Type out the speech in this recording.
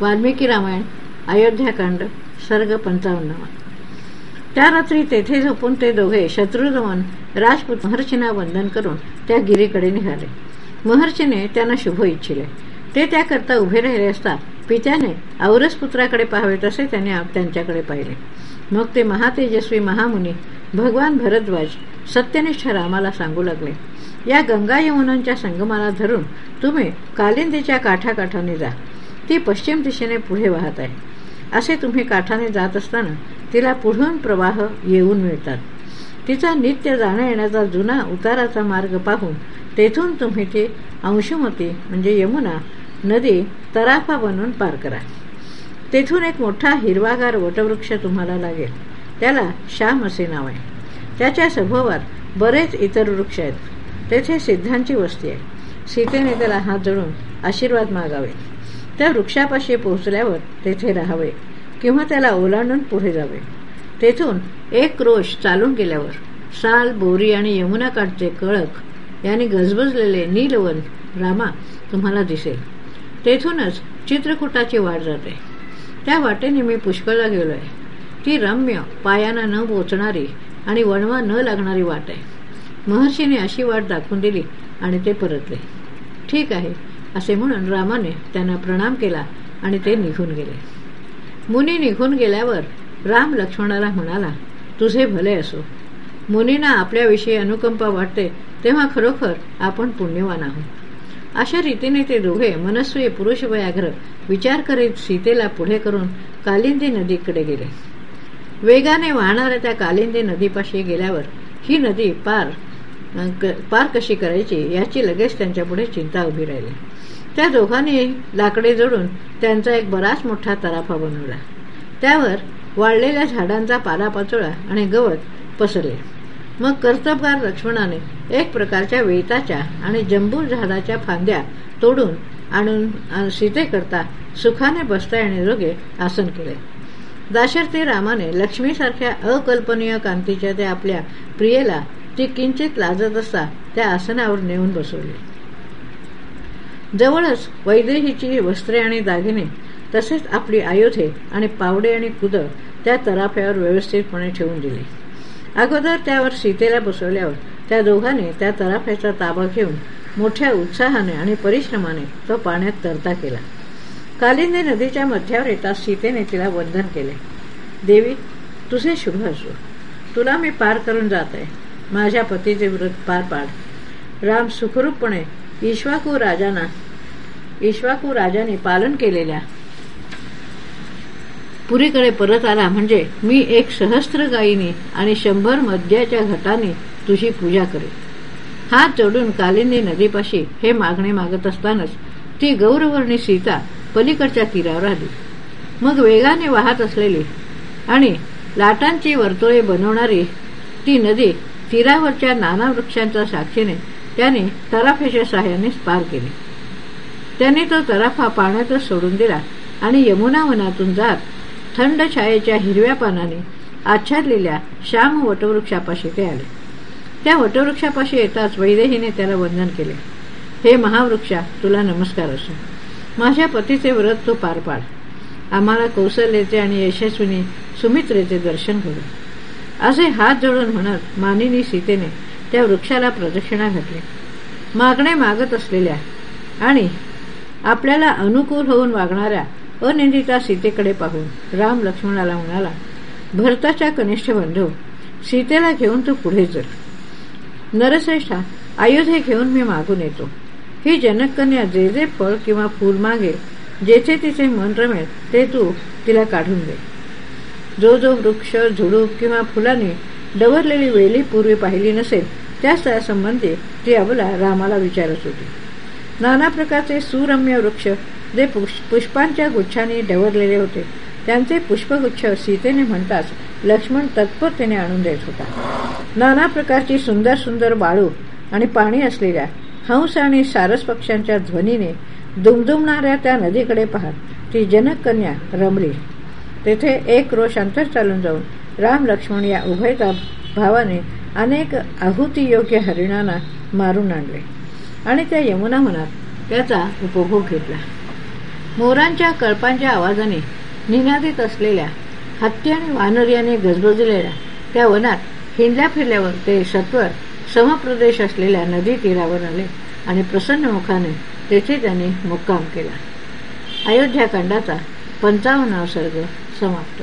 वाल्मिकी रामायण अयोध्याकांड सर्ग पंचावन्नवा. त्या रात्री तेथे झोपून ते दोघे शत्रुधवन राजपूत महर्षींना वंदन करून त्या गिरीकडे निघाले. महर्षीने त्यांना शुभ इच्छिले. ते त्याकरता उभे राहिले असता पित्याने औरस पुत्राकडे पाहावे तसे त्याने त्यांच्याकडे पाहिले. मग ते महातेजस्वी महामुनी भगवान भरद्वाज सत्यनिष्ठ रामाला सांगू लागले. या गंगा यमुनांच्या संगमाला धरून तुम्ही कालिंदीच्या काठाकाठाने जा. ती पश्चिम दिशेने पुढे वाहत आहे. असे तुम्ही काठाने जात असताना तिला पुढून प्रवाह येऊन मिळतात. तिचा नित्य जाण्या येण्याचा जुना उताराचा मार्ग पाहून तेथून तुम्ही ती अंशुमती म्हणजे यमुना नदी तराफा बनून पार करा. तेथून एक मोठा हिरवागार वटवृक्ष तुम्हाला लागेल. त्याला श्याम असे नाव आहे. त्याच्या सभोवात बरेच इतर वृक्ष आहेत. तेथे सिद्धांची वस्ती आहे. सीतेने त्याला हात जोडून आशीर्वाद मागावे. त्या वृक्षापाशी पोहोचल्यावर तेथे राहावे किंवा त्याला ओलांडून पुढे जावे. तेथून एक क्रोश चालून गेल्यावर साल बोरी आणि यमुना काठचे कळक यांनी गजबजलेले नीलवन रामा तुम्हाला दिसेल. तेथूनच चित्रकूटाची वाट जाते. त्या वाटेने मी पुष्कळला गेलो आहे ती रम्य पायाना न पोचणारी आणि वणवा न लागणारी वाट आहे. महर्षीने अशी वाट दाखवून दिली आणि ते परतले. ठीक आहे असे म्हणून रामाने त्यांना प्रणाम केला आणि ते निघून गेले. मुनी निघून गेल्यावर राम लक्ष्मणाला म्हणाला तुझे भले असो. मुनींना आपल्याविषयी अनुकंपा वाटते तेव्हा खरोखर आपण पुण्यवान आहोत. अशा रीतीने ते दोघे मनस्वी पुरुष व्याघ्र विचार करीत सीतेला पुढे करून कालिंदी नदीकडे गेले. वेगाने वाहणाऱ्या त्या कालिंदी नदीपाशी गेल्यावर ही नदी पार पार कशी करायची याची लगेच त्यांच्यापुढे चिंता उभी राहिली. त्या दोघांनी लाकडे जोडून त्यांचा एक बराच मोठा तराफा बनवला. त्यावर वाळलेल्या झाडांचा पालापाचोळा आणि गवत पसरले. मग कर्तबगार लक्ष्मणाने एक प्रकारच्या वेताच्या आणि जंबूर झाडाच्या फांद्या तोडून आणून सीतेकरता सुखाने बसता येण्याजोगे आसन केले. दाशरथी रामाने लक्ष्मीसारख्या अकल्पनीय कांतीच्या त्या आपल्या प्रियेला ती किंचित लाजत असता त्या आसनावर नेऊन बसवली. जवळच वैदेहीची वस्त्रे आणि दागिने तसेच आपली आयुधे आणि पावडे आणि कुद त्या तराफ्यावर व्यवस्थितपणे ठेवून दिली. अगोदर त्यावर सीतेला बसवल्यावर त्या दोघांनी त्या तराफ्याचा ताबा घेऊन मोठ्या उत्साहाने आणि परिश्रमाने तो पाण्यात तरता केला. कालिंदी नदीच्या मध्यावर येताच सीतेने तिला वंदन केले. देवी तुझे शुभ असो. तुला मी पार करून जात आहे माझ्या पतीचे व्रत पार पाड. राम सुखरूपपणे ईश्वाकू राजाना ईश्वाकू राजाने पालन केलेल्या पुरीकडे परत आला म्हणजे मी एक सहस्त्र गायीने आणि शंभर मद्याच्या घटाने तुझी पूजा करे हात जोडून कालिनी नदीपाशी हे मागणे मागत असतानाच ती गौरवर्णी सीता पलीकडच्या तीरावर आली. मग वेगाने वाहत असलेली आणि लाटांची वर्तुळे बनवणारी ती नदी तीरावरच्या नाना वृक्षांच्या साक्षीने त्याने तराफ्याच्या सहाय्याने पार केले. त्याने तो तराफा पाण्यातच सोडून दिला आणि यमुना वनातून जात थंड छायेच्या हिरव्या पानाने आच्छादलेल्या श्याम वटवृक्षापाशी ते आले. त्या वटवृक्षापाशी येताच वैदेहीने त्याला वंदन केले. हे महावृक्षा तुला नमस्कार असो. माझ्या पतीचे व्रत तू पार पाड. आम्हाला कौशल्याचे आणि यशस्वीनी सुमित्रेचे दर्शन करू. असे हात जोडून म्हणत मानिनी सीतेने त्या वृक्षाला प्रदक्षिणा घातली. मागणे मागत असलेल्या आणि आपल्याला अनुकूल होऊन वागणाऱ्या अनिंदिता सीतेकडे पाहून राम लक्ष्मणाला म्हणाला भरताच्या कनिष्ठ बंधू सीतेला घेऊन तू पुढे चल. नरश्रेष्ठा आयुधे घेऊन मी मागून येतो. ही जनककन्या जे जे फळ किंवा फूल मागे जेथे तिचे मन रमेल ते तू तिला काढून दे. जो जो वृक्ष झुडूप किंवा फुलाने डवरलेली वेली पूर्वी पाहिली नसेल त्याच त्यासंबंधी ती अबला रामाला विचारत होती. नाना प्रकारचे सुरम्य वृक्ष जे पुष्पांच्या गुच्छांनी डवरलेले होते त्यांचे पुष्पगुच्छ सीतेने म्हणताच लक्ष्मण तत्परतेने आणून देत होता. नाना प्रकारची सुंदर सुंदर बाळू आणि पाणी असलेल्या हंस आणि सारस पक्ष्यांच्या ध्वनीने दुमदुमणाऱ्या त्या नदीकडे पाहत ती जनक रमली. तेथे एक रोष अंतर चालून जाऊन राम लक्ष्मण या उभय भावाने अनेक आहुतीयोग्य हरिणांना मारून आणले. आणि त्या यमुना मनात त्याचा उपभोग घेतला. मोरांच्या कळपांच्या आवाजाने निनादित असलेल्या हत्ती आणि वानर याने गजबजलेल्या त्या वनात हिंडल्या फिरल्यावर ते सत्वर समप्रदेश असलेल्या नदी तीरावर आले आणि प्रसन्न मुखाने तेथे त्यांनी मुक्काम केला. अयोध्याकांडाचा पंचावन्नाव सर्ग समाप्त.